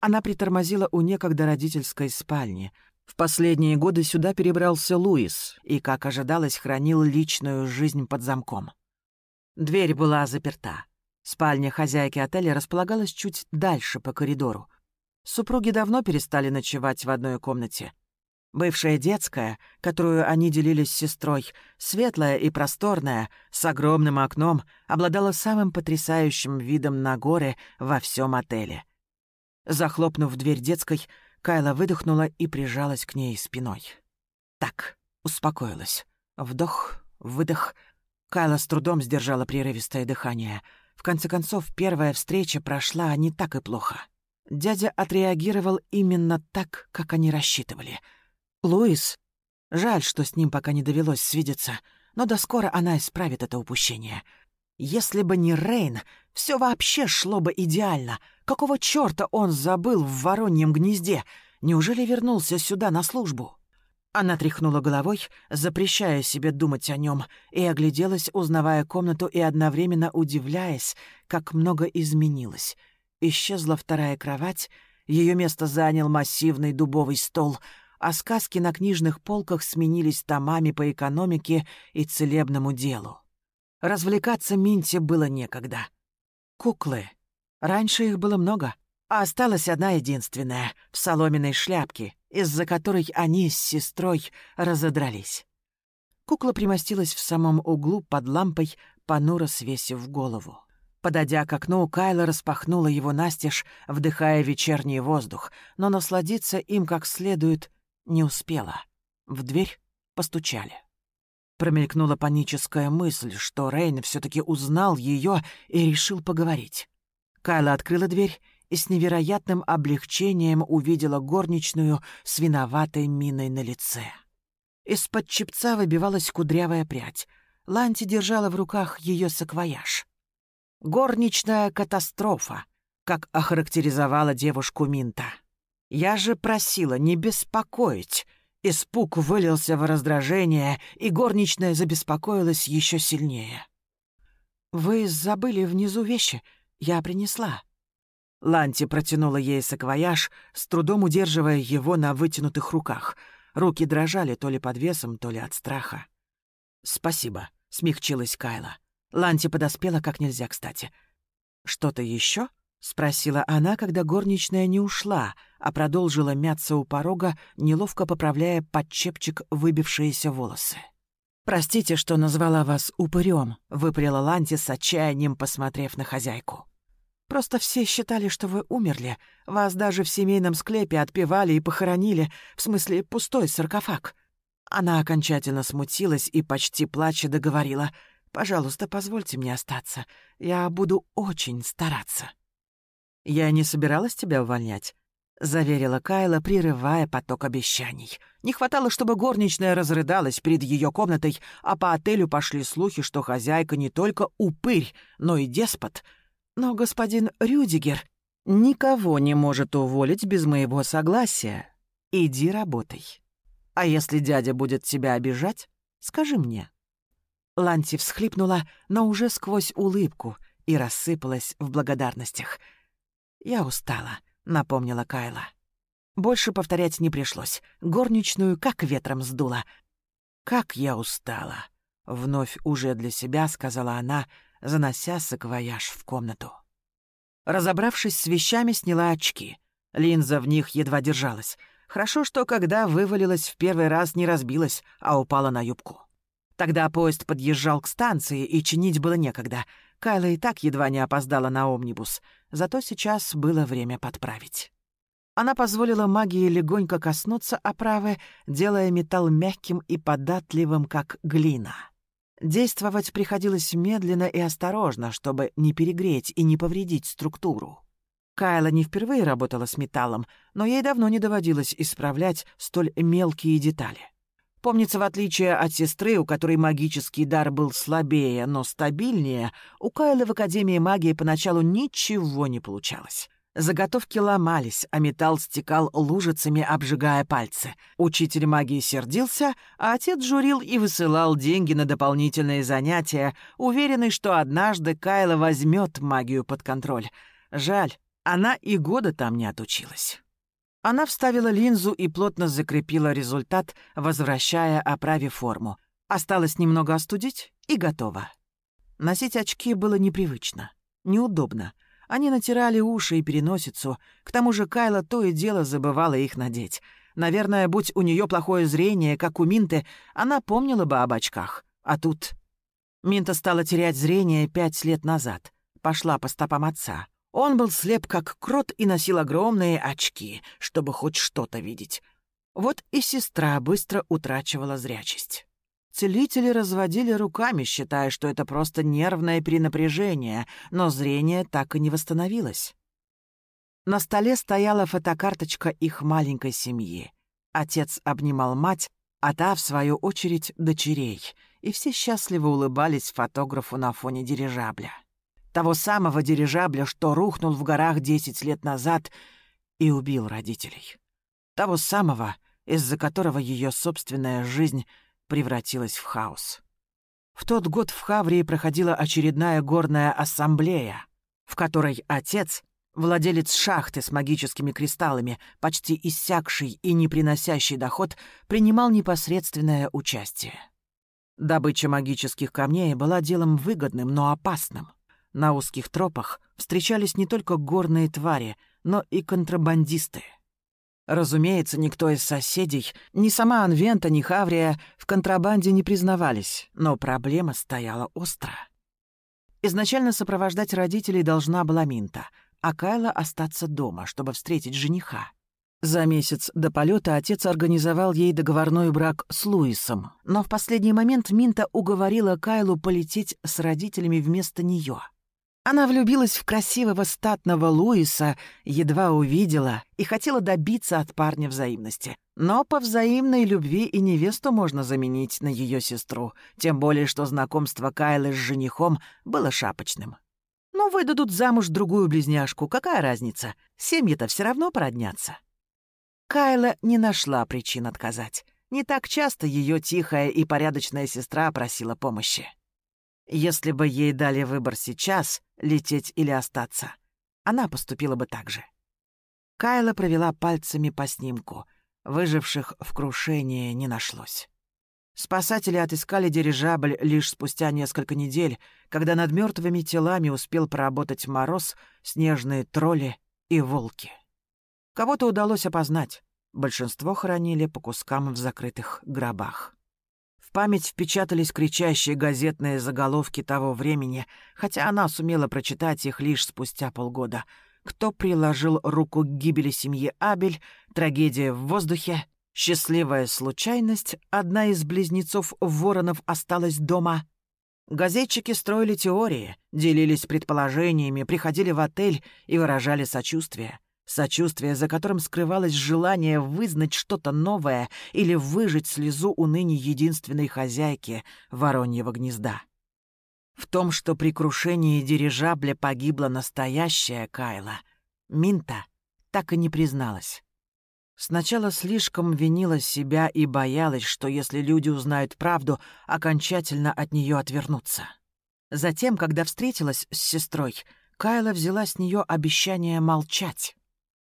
A: Она притормозила у некогда родительской спальни. В последние годы сюда перебрался Луис и, как ожидалось, хранил личную жизнь под замком. Дверь была заперта. Спальня хозяйки отеля располагалась чуть дальше по коридору. Супруги давно перестали ночевать в одной комнате. Бывшая детская, которую они делили с сестрой, светлая и просторная, с огромным окном, обладала самым потрясающим видом на горы во всем отеле. Захлопнув дверь детской, Кайла выдохнула и прижалась к ней спиной. Так, успокоилась. Вдох, выдох. Кайла с трудом сдержала прерывистое дыхание. В конце концов, первая встреча прошла не так и плохо. Дядя отреагировал именно так, как они рассчитывали — Луис. Жаль, что с ним пока не довелось свидеться, но до скоро она исправит это упущение. Если бы не Рейн, все вообще шло бы идеально. Какого черта он забыл в вороньем гнезде? Неужели вернулся сюда на службу? Она тряхнула головой, запрещая себе думать о нем, и огляделась, узнавая комнату и одновременно удивляясь, как много изменилось. Исчезла вторая кровать, ее место занял массивный дубовый стол — а сказки на книжных полках сменились томами по экономике и целебному делу. Развлекаться Минте было некогда. Куклы. Раньше их было много, а осталась одна единственная, в соломенной шляпке, из-за которой они с сестрой разодрались. Кукла примостилась в самом углу под лампой, понуро свесив голову. Подойдя к окну, Кайла распахнула его настежь, вдыхая вечерний воздух, но насладиться им как следует не успела. В дверь постучали. Промелькнула паническая мысль, что Рейн все таки узнал ее и решил поговорить. Кайла открыла дверь и с невероятным облегчением увидела горничную с виноватой миной на лице. Из-под чепца выбивалась кудрявая прядь. Ланти держала в руках ее саквояж. «Горничная катастрофа», как охарактеризовала девушку Минта. Я же просила не беспокоить. Испуг вылился в раздражение, и горничная забеспокоилась еще сильнее. «Вы забыли внизу вещи. Я принесла». Ланти протянула ей саквояж, с трудом удерживая его на вытянутых руках. Руки дрожали то ли под весом, то ли от страха. «Спасибо», — смягчилась Кайла. Ланти подоспела как нельзя кстати. «Что-то еще? — спросила она, когда горничная не ушла, а продолжила мяться у порога, неловко поправляя под чепчик выбившиеся волосы. «Простите, что назвала вас упырем», — выпрела Ланти с отчаянием, посмотрев на хозяйку. «Просто все считали, что вы умерли. Вас даже в семейном склепе отпевали и похоронили, в смысле пустой саркофаг». Она окончательно смутилась и почти плача договорила. «Пожалуйста, позвольте мне остаться. Я буду очень стараться». «Я не собиралась тебя увольнять», — заверила Кайла, прерывая поток обещаний. Не хватало, чтобы горничная разрыдалась перед ее комнатой, а по отелю пошли слухи, что хозяйка не только упырь, но и деспот. Но господин Рюдигер никого не может уволить без моего согласия. Иди работай. А если дядя будет тебя обижать, скажи мне». Ланти всхлипнула, но уже сквозь улыбку, и рассыпалась в благодарностях — «Я устала», — напомнила Кайла. Больше повторять не пришлось. Горничную как ветром сдуло. «Как я устала!» — вновь уже для себя сказала она, занося саквояж в комнату. Разобравшись с вещами, сняла очки. Линза в них едва держалась. Хорошо, что когда вывалилась в первый раз, не разбилась, а упала на юбку. Тогда поезд подъезжал к станции, и чинить было некогда. Кайла и так едва не опоздала на омнибус, зато сейчас было время подправить. Она позволила магии легонько коснуться оправы, делая металл мягким и податливым, как глина. Действовать приходилось медленно и осторожно, чтобы не перегреть и не повредить структуру. Кайла не впервые работала с металлом, но ей давно не доводилось исправлять столь мелкие детали. Помнится, в отличие от сестры, у которой магический дар был слабее, но стабильнее, у Кайла в Академии магии поначалу ничего не получалось. Заготовки ломались, а металл стекал лужицами, обжигая пальцы. Учитель магии сердился, а отец журил и высылал деньги на дополнительные занятия, уверенный, что однажды Кайла возьмет магию под контроль. Жаль, Она и года там не отучилась. Она вставила линзу и плотно закрепила результат, возвращая оправе форму. Осталось немного остудить, и готово. Носить очки было непривычно, неудобно. Они натирали уши и переносицу. К тому же Кайла то и дело забывала их надеть. Наверное, будь у нее плохое зрение, как у Минты, она помнила бы об очках. А тут... Минта стала терять зрение пять лет назад. Пошла по стопам отца. Он был слеп как крот и носил огромные очки, чтобы хоть что-то видеть. Вот и сестра быстро утрачивала зрячесть. Целители разводили руками, считая, что это просто нервное перенапряжение, но зрение так и не восстановилось. На столе стояла фотокарточка их маленькой семьи. Отец обнимал мать, а та, в свою очередь, дочерей, и все счастливо улыбались фотографу на фоне дирижабля. Того самого дирижабля, что рухнул в горах десять лет назад и убил родителей. Того самого, из-за которого ее собственная жизнь превратилась в хаос. В тот год в Хаврии проходила очередная горная ассамблея, в которой отец, владелец шахты с магическими кристаллами, почти иссякший и не приносящий доход, принимал непосредственное участие. Добыча магических камней была делом выгодным, но опасным — на узких тропах встречались не только горные твари, но и контрабандисты. Разумеется, никто из соседей, ни сама Анвента, ни Хаврия в контрабанде не признавались, но проблема стояла остро. Изначально сопровождать родителей должна была Минта, а Кайла остаться дома, чтобы встретить жениха. За месяц до полета отец организовал ей договорной брак с Луисом, но в последний момент Минта уговорила Кайлу полететь с родителями вместо нее. Она влюбилась в красивого статного Луиса, едва увидела и хотела добиться от парня взаимности. Но по взаимной любви и невесту можно заменить на ее сестру, тем более что знакомство Кайлы с женихом было шапочным. Ну, выдадут замуж другую близняшку, какая разница? Семьи-то все равно породнятся. Кайла не нашла причин отказать. Не так часто ее тихая и порядочная сестра просила помощи. Если бы ей дали выбор сейчас, лететь или остаться, она поступила бы так же. Кайла провела пальцами по снимку. Выживших в крушении не нашлось. Спасатели отыскали дирижабль лишь спустя несколько недель, когда над мертвыми телами успел поработать мороз, снежные тролли и волки. Кого-то удалось опознать. Большинство хоронили по кускам в закрытых гробах память впечатались кричащие газетные заголовки того времени, хотя она сумела прочитать их лишь спустя полгода. Кто приложил руку к гибели семьи Абель, трагедия в воздухе, счастливая случайность, одна из близнецов Воронов осталась дома. Газетчики строили теории, делились предположениями, приходили в отель и выражали сочувствие. Сочувствие, за которым скрывалось желание вызнать что-то новое или выжить слезу у ныне единственной хозяйки Вороньего гнезда. В том, что при крушении дирижабля погибла настоящая Кайла, Минта так и не призналась. Сначала слишком винила себя и боялась, что если люди узнают правду, окончательно от нее отвернутся. Затем, когда встретилась с сестрой, Кайла взяла с нее обещание молчать.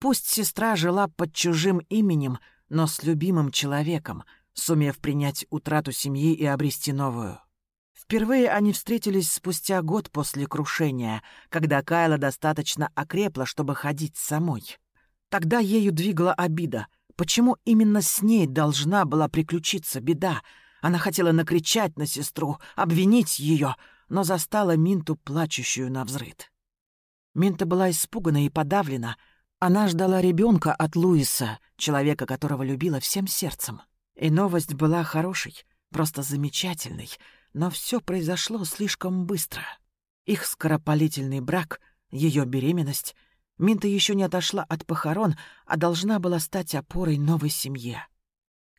A: Пусть сестра жила под чужим именем, но с любимым человеком, сумев принять утрату семьи и обрести новую. Впервые они встретились спустя год после крушения, когда Кайла достаточно окрепла, чтобы ходить самой. Тогда ею двигала обида. Почему именно с ней должна была приключиться беда? Она хотела накричать на сестру, обвинить ее, но застала Минту, плачущую на взрыд. Минта была испугана и подавлена — она ждала ребенка от Луиса, человека, которого любила всем сердцем. И новость была хорошей, просто замечательной, но все произошло слишком быстро. Их скоропалительный брак, ее беременность. Минта еще не отошла от похорон, а должна была стать опорой новой семье.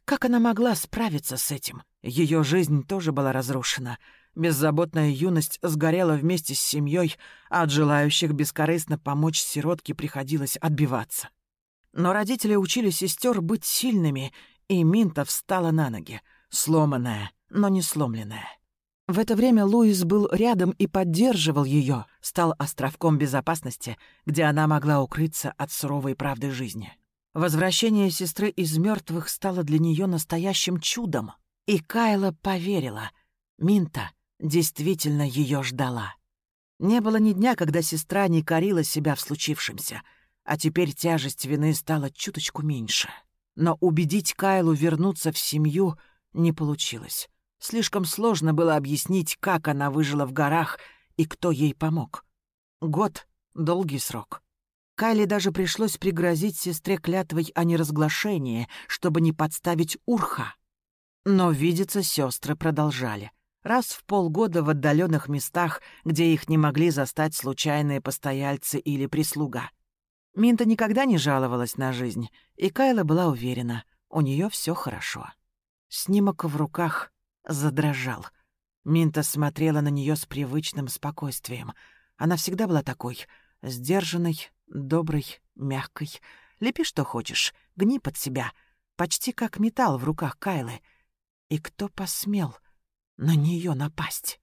A: Как она могла справиться с этим? Ее жизнь тоже была разрушена — Беззаботная юность сгорела вместе с семьей, а от желающих бескорыстно помочь сиротке приходилось отбиваться. Но родители учили сестер быть сильными, и Минта встала на ноги, сломанная, но не сломленная. В это время Луис был рядом и поддерживал ее, стал островком безопасности, где она могла укрыться от суровой правды жизни. Возвращение сестры из мертвых стало для нее настоящим чудом. И Кайла поверила. Минта действительно ее ждала. Не было ни дня, когда сестра не корила себя в случившемся, а теперь тяжесть вины стала чуточку меньше. Но убедить Кайлу вернуться в семью не получилось. Слишком сложно было объяснить, как она выжила в горах и кто ей помог. Год — долгий срок. Кайле даже пришлось пригрозить сестре клятвой о неразглашении, чтобы не подставить Урха. Но видеться сестры продолжали. Раз в полгода в отдаленных местах, где их не могли застать случайные постояльцы или прислуга. Минта никогда не жаловалась на жизнь, и Кайла была уверена, у нее все хорошо. Снимок в руках задрожал. Минта смотрела на нее с привычным спокойствием. Она всегда была такой, сдержанной, доброй, мягкой. Лепи, что хочешь, гни под себя. Почти как металл в руках Кайлы. И кто посмел на нее напасть?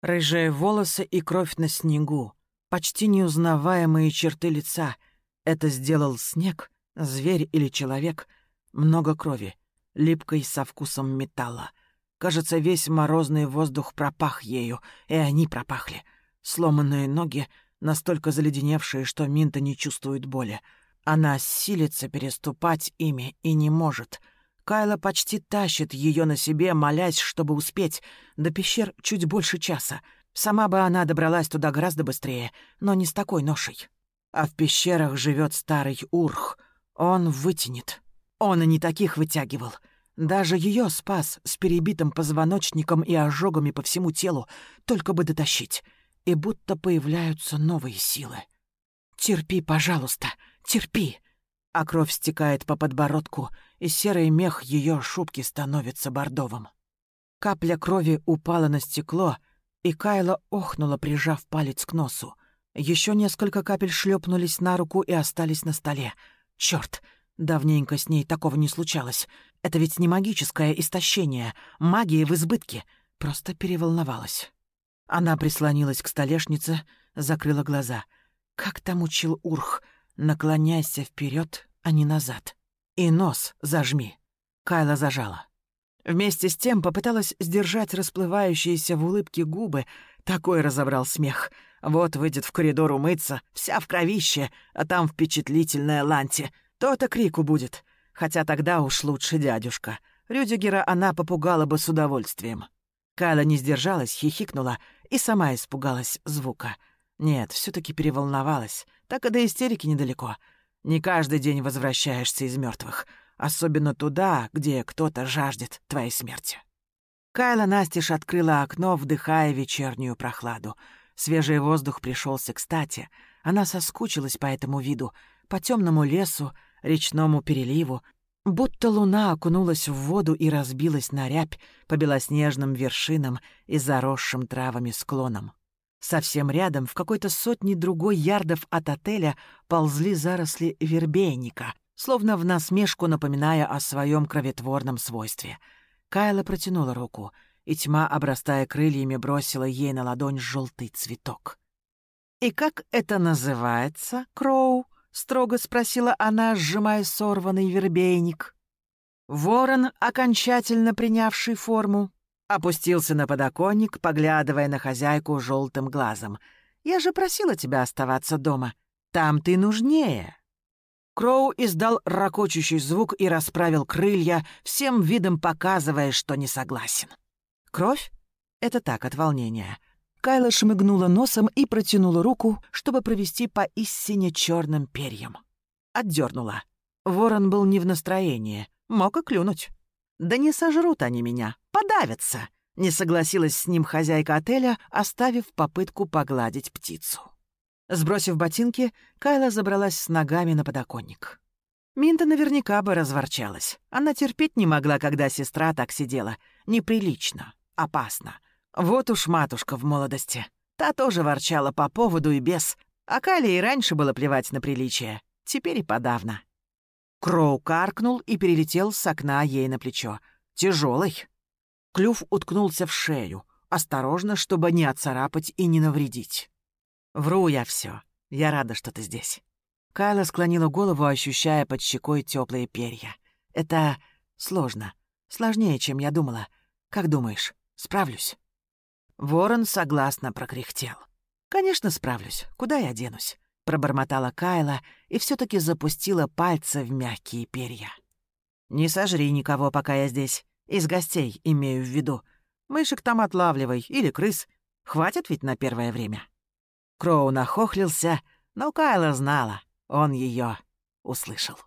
A: Рыжие волосы и кровь на снегу. Почти неузнаваемые черты лица. Это сделал снег, зверь или человек. Много крови, липкой со вкусом металла. Кажется, весь морозный воздух пропах ею, и они пропахли. Сломанные ноги, настолько заледеневшие, что Минта не чувствует боли. Она силится переступать ими и не может. Кайла почти тащит ее на себе, молясь, чтобы успеть. До пещер чуть больше часа. Сама бы она добралась туда гораздо быстрее, но не с такой ношей. А в пещерах живет старый Урх. Он вытянет. Он и не таких вытягивал. Даже ее спас с перебитым позвоночником и ожогами по всему телу, только бы дотащить. И будто появляются новые силы. «Терпи, пожалуйста, терпи!» А кровь стекает по подбородку, и серый мех ее шубки становится бордовым. Капля крови упала на стекло, и Кайла охнула, прижав палец к носу. Еще несколько капель шлепнулись на руку и остались на столе. Черт! Давненько с ней такого не случалось. Это ведь не магическое истощение, магия в избытке. Просто переволновалась. Она прислонилась к столешнице, закрыла глаза. Как там учил Урх? Наклоняйся вперед, а не назад. И нос зажми. Кайла зажала. Вместе с тем попыталась сдержать расплывающиеся в улыбке губы. Такой разобрал смех. Вот выйдет в коридор умыться, вся в кровище, а там впечатлительная ланти — то-то крику будет. Хотя тогда уж лучше дядюшка. Рюдигера она попугала бы с удовольствием. Кайла не сдержалась, хихикнула и сама испугалась звука. Нет, все таки переволновалась. Так и до истерики недалеко. Не каждый день возвращаешься из мертвых, особенно туда, где кто-то жаждет твоей смерти. Кайла настежь открыла окно, вдыхая вечернюю прохладу. Свежий воздух пришелся кстати. Она соскучилась по этому виду, по темному лесу, речному переливу, будто луна окунулась в воду и разбилась на рябь по белоснежным вершинам и заросшим травами склонам. Совсем рядом, в какой-то сотне другой ярдов от отеля, ползли заросли вербейника, словно в насмешку напоминая о своем кроветворном свойстве. Кайла протянула руку, и тьма, обрастая крыльями, бросила ей на ладонь желтый цветок. «И как это называется, Кроу?» — строго спросила она, сжимая сорванный вербейник. Ворон, окончательно принявший форму, опустился на подоконник, поглядывая на хозяйку желтым глазом. «Я же просила тебя оставаться дома. Там ты нужнее». Кроу издал ракочущий звук и расправил крылья, всем видом показывая, что не согласен. «Кровь? Это так, от волнения. Кайла шмыгнула носом и протянула руку, чтобы провести по истине черным перьям. Отдернула. Ворон был не в настроении, мог и клюнуть. «Да не сожрут они меня, подавятся!» Не согласилась с ним хозяйка отеля, оставив попытку погладить птицу. Сбросив ботинки, Кайла забралась с ногами на подоконник. Минта наверняка бы разворчалась. Она терпеть не могла, когда сестра так сидела. Неприлично, опасно. Вот уж матушка в молодости. Та тоже ворчала по поводу и без. А Кале и раньше было плевать на приличие. Теперь и подавно. Кроу каркнул и перелетел с окна ей на плечо. Тяжелый. Клюв уткнулся в шею. Осторожно, чтобы не отцарапать и не навредить. Вру я все. Я рада, что ты здесь. Кайла склонила голову, ощущая под щекой теплые перья. Это сложно. Сложнее, чем я думала. Как думаешь, справлюсь? Ворон согласно прокряхтел. «Конечно, справлюсь. Куда я денусь?» Пробормотала Кайла и все таки запустила пальцы в мягкие перья. «Не сожри никого, пока я здесь. Из гостей имею в виду. Мышек там отлавливай или крыс. Хватит ведь на первое время». Кроу нахохлился, но Кайла знала, он ее услышал.